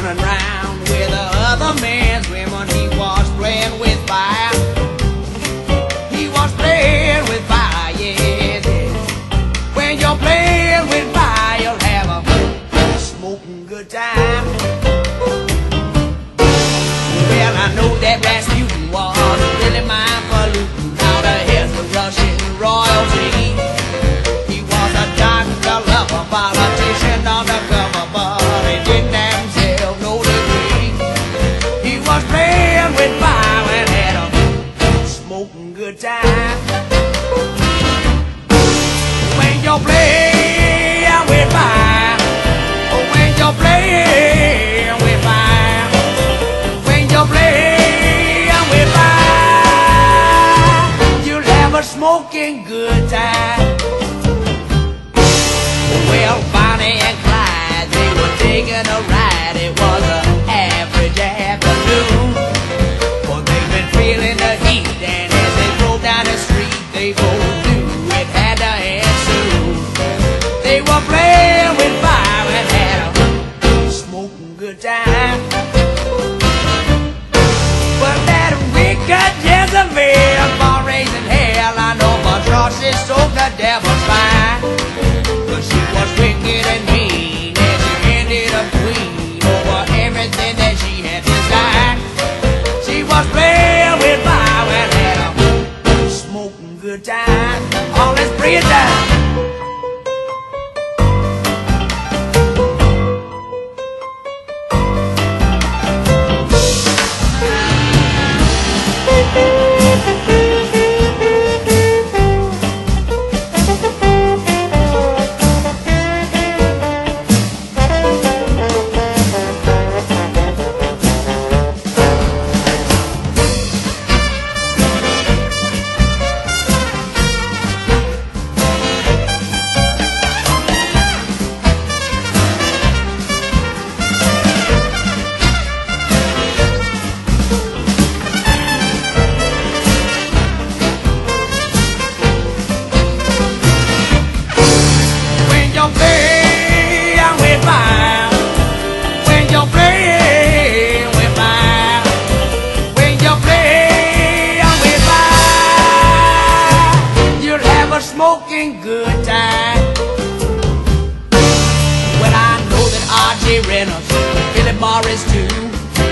fooling around with other man's women. He was playing with fire. He was playing with fire, yes, yes. When you're playing with fire, you'll have a smoking good time. Well, I know that Rasputin was really looting out of his Russian royalty. When you're playing with fire, when you're playing with fire, when you're playing with fire, you'll have a smoking good time. Well, Bonnie and Clyde, they were taking a they it had to end soon. They were playing with fire and had a smoking good time. That wicked for raising hell, I know she soaked the devil's good time. smoking good time. Well, I know that R.J. Reynolds, Philip Morris too,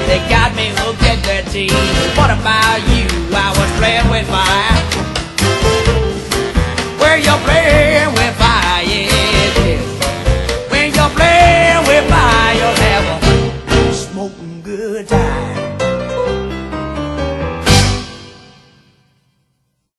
they got me hooked at their teeth. What about you? I was playing with fire. Where well, you're playing with fire, yes. When you're playing with fire, you'll have a smoking good time.